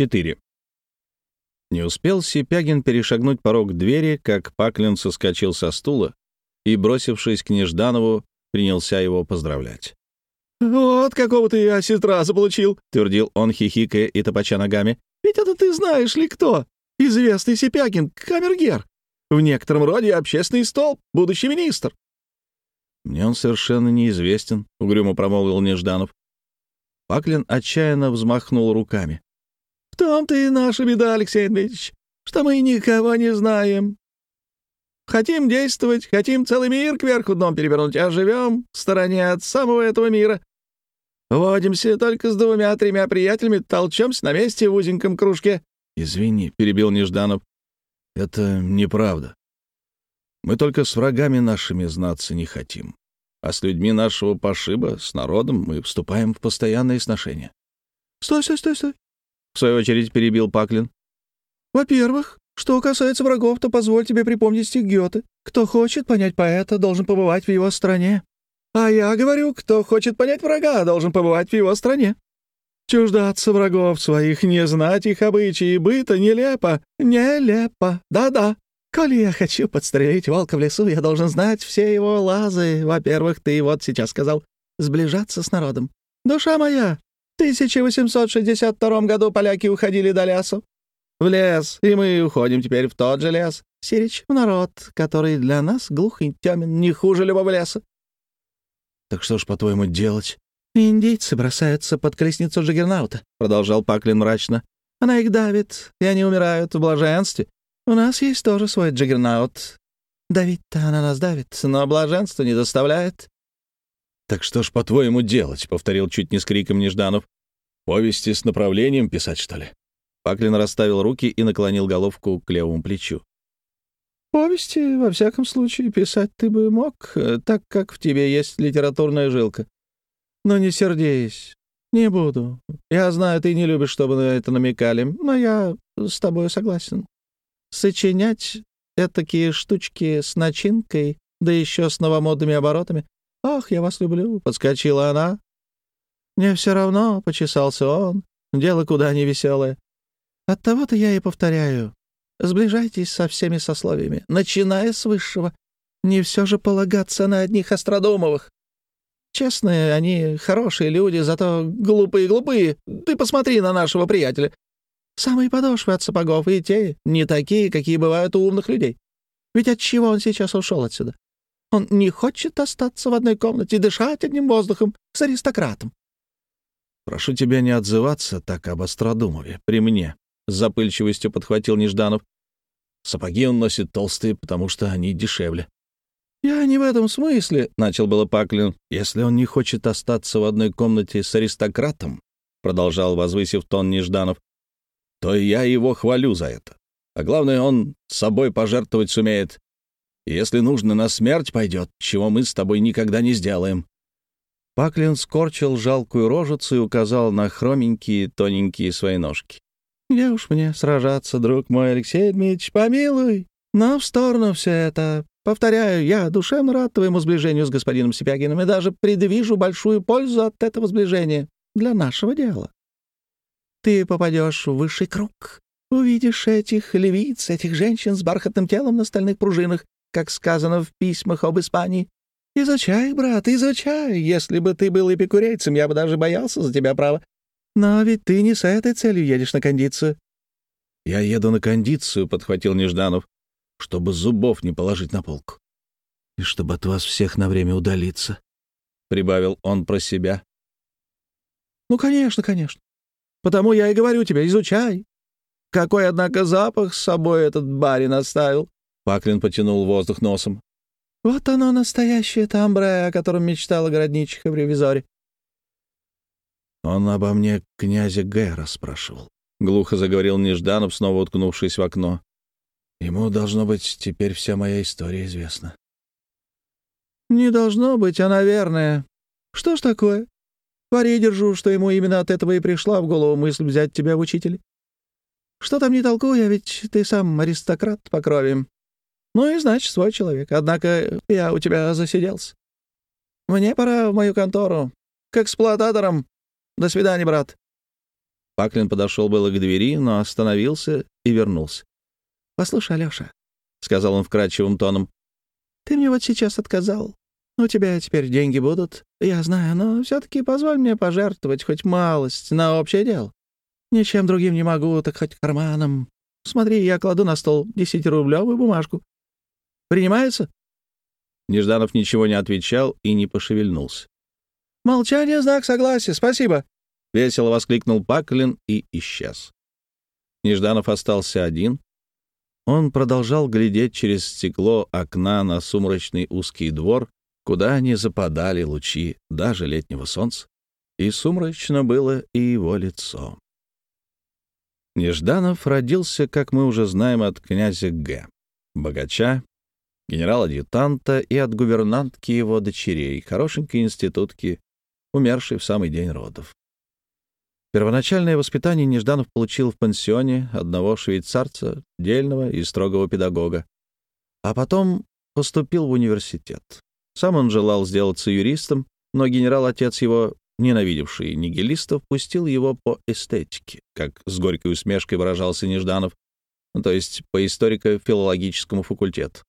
4. Не успел Сипягин перешагнуть порог двери, как Паклин соскочил со стула и, бросившись к Нежданову, принялся его поздравлять. «Вот какого ты сестра заполучил!» — твердил он, хихикая и топача ногами. «Ведь это ты знаешь ли кто? Известный Сипягин, камергер. В некотором роде общественный столб, будущий министр». «Мне он совершенно неизвестен», — угрюмо промолвил Нежданов. Паклин отчаянно взмахнул руками. «В том-то и наша беда, Алексей Дмитриевич, что мы никого не знаем. Хотим действовать, хотим целый мир кверху дном перевернуть, а живем в стороне от самого этого мира. Водимся только с двумя-тремя приятелями, толчемся на месте в узеньком кружке». «Извини», — перебил Нежданов, — «это неправда. Мы только с врагами нашими знаться не хотим а с людьми нашего пошиба, с народом, мы вступаем в постоянные сношения. — Стой, стой, стой, стой! — в свою очередь перебил Паклин. — Во-первых, что касается врагов, то позволь тебе припомнить стих Гёте. Кто хочет понять поэта, должен побывать в его стране. А я говорю, кто хочет понять врага, должен побывать в его стране. Чуждаться врагов своих, не знать их обычаи и быта нелепо, нелепо, да-да. Коли я хочу подстрелить волка в лесу, я должен знать все его лазы. Во-первых, ты вот сейчас сказал «сближаться с народом». Душа моя, 1862 году поляки уходили до лесу. В лес, и мы уходим теперь в тот же лес. Сирич в народ, который для нас глух и темен, не хуже любого леса. «Так что ж, по-твоему, делать?» «Индийцы бросаются под колесницу Джаггернаута», — продолжал Паклин мрачно. «Она их давит, и они умирают в блаженстве. У нас есть тоже свой джаггернаут. Давить-то она нас давит, но блаженство не доставляет. «Так что ж, по-твоему, делать?» — повторил чуть не с криком Нежданов. «Повести с направлением писать, что ли?» Паклин расставил руки и наклонил головку к левому плечу. «Повести, во всяком случае, писать ты бы мог, так как в тебе есть литературная жилка. Но не сердись, не буду. Я знаю, ты не любишь, чтобы на это намекали, но я с тобой согласен сочинять такие штучки с начинкой, да еще с новомодными оборотами. «Ах, я вас люблю!» — подскочила она. «Мне все равно», — почесался он. «Дело куда не веселое. Оттого-то я и повторяю. Сближайтесь со всеми сословиями, начиная с высшего. Не все же полагаться на одних Остродумовых. Честные они, хорошие люди, зато глупые-глупые. Ты посмотри на нашего приятеля. Самые подошвы от сапогов и те не такие, какие бывают у умных людей. Ведь от чего он сейчас ушел отсюда? Он не хочет остаться в одной комнате и дышать одним воздухом с аристократом. «Прошу тебя не отзываться так об Остродумове при мне», — с запыльчивостью подхватил Нежданов. «Сапоги он носит толстые, потому что они дешевле». «Я не в этом смысле», — начал было Паклин. «Если он не хочет остаться в одной комнате с аристократом», — продолжал, возвысив тон Нежданов, то я его хвалю за это. А главное, он собой пожертвовать сумеет. Если нужно, на смерть пойдет, чего мы с тобой никогда не сделаем». Паклин скорчил жалкую рожицу и указал на хроменькие тоненькие свои ножки. «Где уж мне сражаться, друг мой Алексей Дмитриевич, помилуй. Но в сторону все это. Повторяю, я душевно рад твоему сближению с господином Сипягиным и даже предвижу большую пользу от этого сближения для нашего дела. Ты попадешь в высший круг. Увидишь этих левиц, этих женщин с бархатным телом на стальных пружинах, как сказано в письмах об Испании. Изучай, брат, изучай. Если бы ты был эпикурейцем, я бы даже боялся за тебя, право. Но ведь ты не с этой целью едешь на кондицию. — Я еду на кондицию, — подхватил Нежданов, — чтобы зубов не положить на полку. И чтобы от вас всех на время удалиться, — прибавил он про себя. — Ну, конечно, конечно. Потому я и говорю тебе, изучай. Какой, однако, запах с собой этот барин оставил. Паклин потянул воздух носом. Вот оно, настоящее тамбре, о котором мечтала городничиха в ревизоре. Он обо мне князя Г. расспрашивал. Глухо заговорил Нежданов, снова уткнувшись в окно. Ему, должно быть, теперь вся моя история известна. «Не должно быть, а наверное. Что ж такое? Пари держу, что ему именно от этого и пришла в голову мысль взять тебя в учители. Что там не толкуй, а ведь ты сам аристократ по крови. Ну и значит, свой человек. Однако я у тебя засиделся. Мне пора в мою контору. К эксплуататорам. До свидания, брат. Паклин подошел было к двери, но остановился и вернулся. «Послушай, Алёша», — сказал он вкрадчивым тоном, — «ты мне вот сейчас отказал. У тебя теперь деньги будут, я знаю, но все-таки позволь мне пожертвовать хоть малость на общее дело. Ничем другим не могу, так хоть карманом. Смотри, я кладу на стол десятирублевую бумажку. Принимается?» Нежданов ничего не отвечал и не пошевельнулся. «Молчание — знак согласия, спасибо!» — весело воскликнул Паклин и исчез. Нежданов остался один. Он продолжал глядеть через стекло окна на сумрачный узкий двор, куда не западали лучи даже летнего солнца, и сумрачно было и его лицо. Нежданов родился, как мы уже знаем, от князя Г. Богача, генерал-адъютанта и от гувернантки его дочерей, хорошенькой институтки, умершей в самый день родов. Первоначальное воспитание Нежданов получил в пансионе одного швейцарца, дельного и строгого педагога, а потом поступил в университет. Сам он желал сделаться юристом, но генерал-отец его ненавидевший нигилистов, пустил его по эстетике, как с горькой усмешкой выражался Нежданов, ну, то есть по историко-филологическому факультету.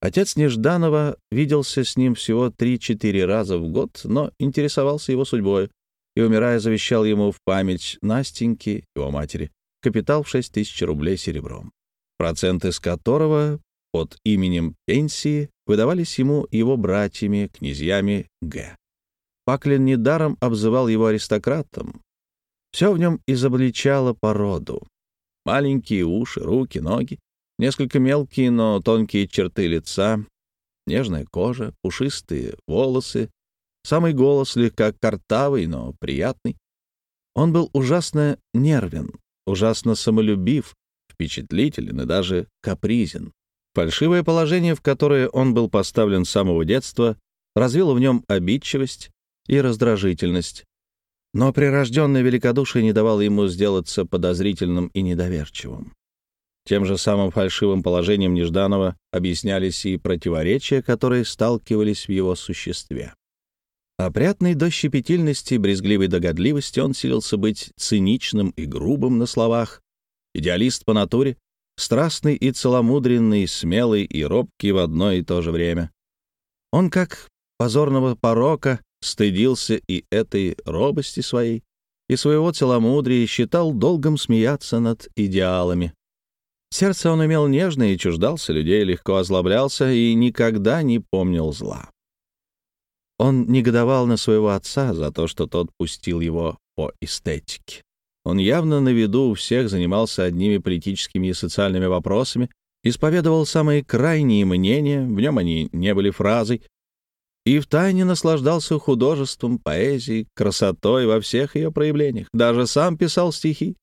Отец Нежданова виделся с ним всего 3-4 раза в год, но интересовался его судьбой и, умирая, завещал ему в память Настеньки, его матери, капитал в 6 тысяч рублей серебром, проценты с которого под именем пенсии выдавались ему его братьями, князьями Г. Паклин недаром обзывал его аристократом. Все в нем изобличало породу. Маленькие уши, руки, ноги, несколько мелкие, но тонкие черты лица, нежная кожа, пушистые волосы, самый голос слегка картавый, но приятный. Он был ужасно нервен, ужасно самолюбив, впечатлителен и даже капризен. Фальшивое положение, в которое он был поставлен с самого детства, развило в нем обидчивость, и раздражительность. Но прирожденное великодушие не давало ему сделаться подозрительным и недоверчивым. Тем же самым фальшивым положением Нежданова объяснялись и противоречия, которые сталкивались в его существе. Опрятный до щепетильности, брезгливой догадливости он силился быть циничным и грубым на словах, идеалист по натуре, страстный и целомудренный, смелый и робкий в одно и то же время. Он, как позорного порока, стыдился и этой робости своей, и своего целомудрия, считал долгом смеяться над идеалами. Сердце он имел нежное и чуждался людей, легко озлоблялся и никогда не помнил зла. Он негодовал на своего отца за то, что тот пустил его по эстетике. Он явно на виду у всех занимался одними политическими и социальными вопросами, исповедовал самые крайние мнения, в нем они не были фразой, и втайне наслаждался художеством, поэзией, красотой во всех ее проявлениях. Даже сам писал стихи.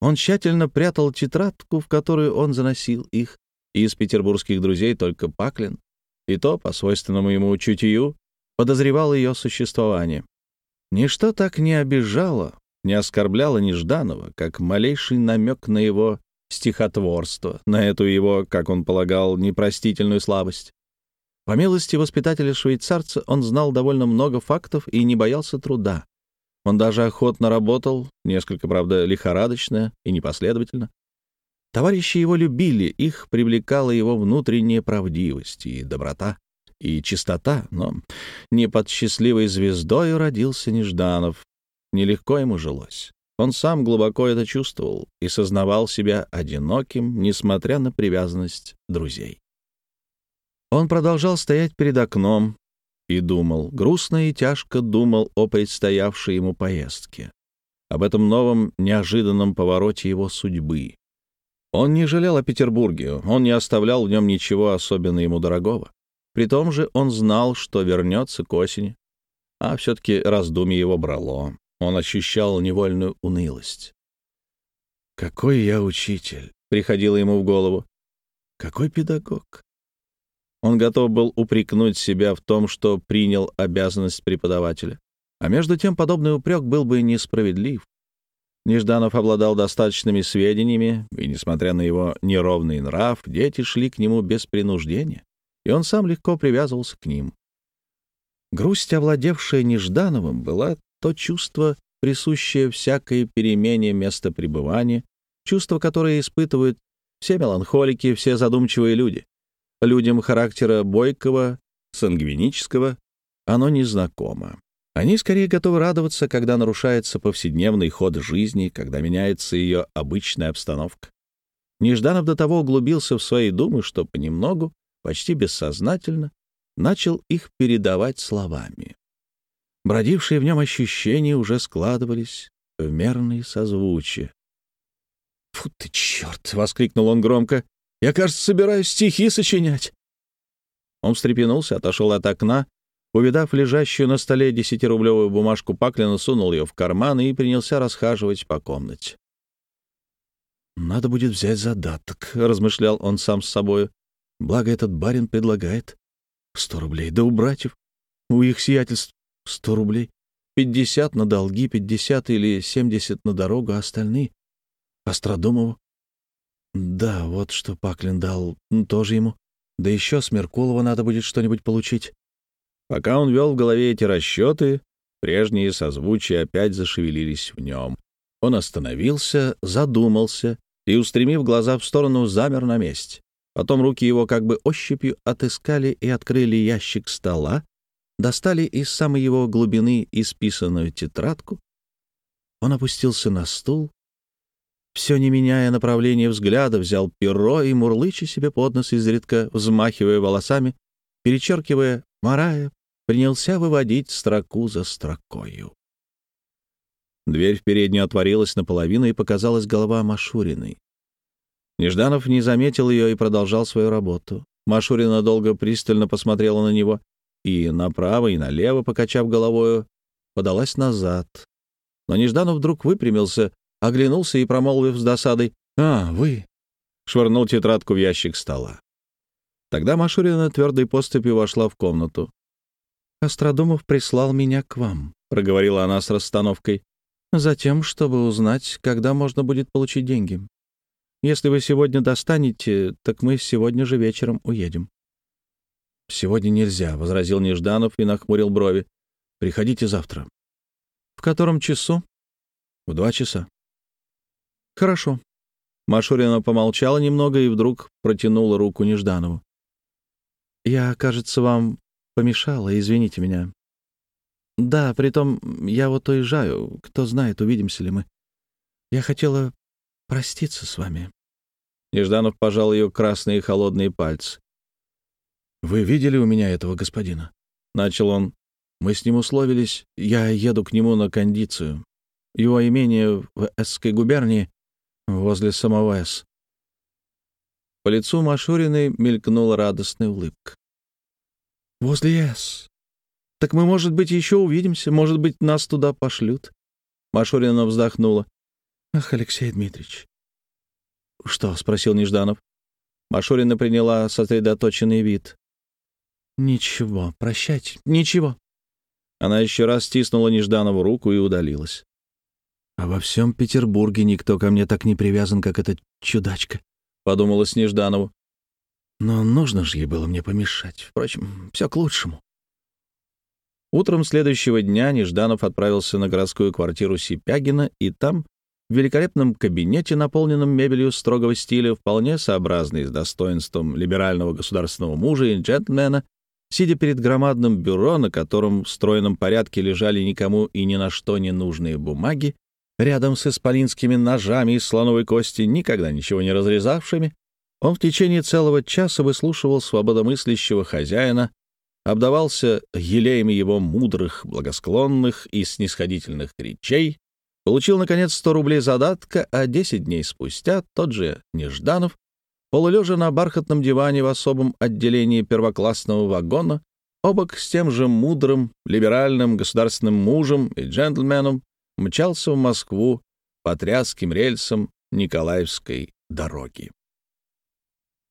Он тщательно прятал тетрадку, в которую он заносил их, из петербургских друзей только Паклин, и то, по свойственному ему чутью, подозревал ее существование. Ничто так не обижало, не оскорбляло Нежданова, как малейший намек на его стихотворство, на эту его, как он полагал, непростительную слабость. По милости воспитателя-швейцарца он знал довольно много фактов и не боялся труда. Он даже охотно работал, несколько, правда, лихорадочно и непоследовательно. Товарищи его любили, их привлекала его внутренняя правдивость и доброта, и чистота, но не под счастливой звездой родился Нежданов. Нелегко ему жилось. Он сам глубоко это чувствовал и сознавал себя одиноким, несмотря на привязанность друзей. Он продолжал стоять перед окном и думал, грустно и тяжко думал о предстоявшей ему поездке, об этом новом неожиданном повороте его судьбы. Он не жалел о Петербурге, он не оставлял в нем ничего особенно ему дорогого. При том же он знал, что вернется к осени, а все-таки раздумье его брало. Он ощущал невольную унылость. «Какой я учитель!» — приходило ему в голову. «Какой педагог! Он готов был упрекнуть себя в том, что принял обязанность преподавателя. А между тем подобный упрек был бы несправедлив. Нежданов обладал достаточными сведениями, и, несмотря на его неровный нрав, дети шли к нему без принуждения, и он сам легко привязывался к ним. Грусть, овладевшая Неждановым, была то чувство, присущее всякой перемене места пребывания, чувство, которое испытывают все меланхолики, все задумчивые люди. Людям характера бойкого, сангвинического оно незнакомо. Они скорее готовы радоваться, когда нарушается повседневный ход жизни, когда меняется ее обычная обстановка. Нежданов до того углубился в свои думы, что понемногу, почти бессознательно, начал их передавать словами. Бродившие в нем ощущения уже складывались в мерные созвучия. «Фу ты, черт!» — воскликнул он громко. «Я, кажется, собираюсь стихи сочинять». Он встрепенулся, отошел от окна, увидав лежащую на столе десятирублевую бумажку Паклина, сунул ее в карман и принялся расхаживать по комнате. «Надо будет взять задаток», — размышлял он сам с собою. «Благо этот барин предлагает. Сто рублей. Да у братьев, у их сиятельств сто рублей. Пятьдесят на долги, пятьдесят или семьдесят на дорогу, а остальные — Остродумову. Да, вот что Паклин дал, тоже ему. Да еще с Меркулова надо будет что-нибудь получить. Пока он вел в голове эти расчеты, прежние созвучия опять зашевелились в нем. Он остановился, задумался и, устремив глаза в сторону, замер на месте. Потом руки его как бы ощупью отыскали и открыли ящик стола, достали из самой его глубины исписанную тетрадку. Он опустился на стул, все не меняя направления взгляда, взял перо и, мурлыча себе под нос изредка, взмахивая волосами, перечеркивая «Марая», принялся выводить строку за строкою. Дверь в переднюю отворилась наполовину, и показалась голова Машуриной. Нежданов не заметил ее и продолжал свою работу. Машурина долго пристально посмотрела на него и направо, и налево, покачав головою, подалась назад. Но Нежданов вдруг выпрямился, оглянулся и, промолвив с досадой «А, вы!» швырнул тетрадку в ящик стола. Тогда Машурина твердой поступью вошла в комнату. «Остродумов прислал меня к вам», — проговорила она с расстановкой. «Затем, чтобы узнать, когда можно будет получить деньги. Если вы сегодня достанете, так мы сегодня же вечером уедем». «Сегодня нельзя», — возразил Нежданов и нахмурил брови. «Приходите завтра». «В котором часу?» «В два часа». «Хорошо». Машурина помолчала немного и вдруг протянула руку Нежданову. «Я, кажется, вам помешала, извините меня. Да, притом я вот уезжаю, кто знает, увидимся ли мы. Я хотела проститься с вами». Нежданов пожал ее красные холодные пальцы. «Вы видели у меня этого господина?» — начал он. «Мы с ним условились, я еду к нему на кондицию. Его имение в Эсской губернии возле самого С. По лицу Машуриной мелькнула радостная улыбка. «Возле С. Так мы, может быть, еще увидимся, может быть, нас туда пошлют». Машурина вздохнула. «Ах, Алексей Дмитриевич». «Что?» — спросил Нежданов. Машурина приняла сосредоточенный вид. «Ничего, прощайте, ничего». Она еще раз стиснула Нежданову руку и удалилась. «А во всем Петербурге никто ко мне так не привязан, как эта чудачка», — подумала Снежданову. «Но нужно же ей было мне помешать. Впрочем, все к лучшему». Утром следующего дня Нежданов отправился на городскую квартиру Сипягина, и там, в великолепном кабинете, наполненном мебелью строгого стиля, вполне сообразный с достоинством либерального государственного мужа и джентльмена, сидя перед громадным бюро, на котором в стройном порядке лежали никому и ни на что не нужные бумаги, Рядом с исполинскими ножами из слоновой кости, никогда ничего не разрезавшими, он в течение целого часа выслушивал свободомыслящего хозяина, обдавался елеем его мудрых, благосклонных и снисходительных речей, получил, наконец, сто рублей задатка, а десять дней спустя тот же Нежданов, полулежа на бархатном диване в особом отделении первоклассного вагона, обок с тем же мудрым, либеральным государственным мужем и джентльменом, мчался в Москву по тряским рельсам Николаевской дороги.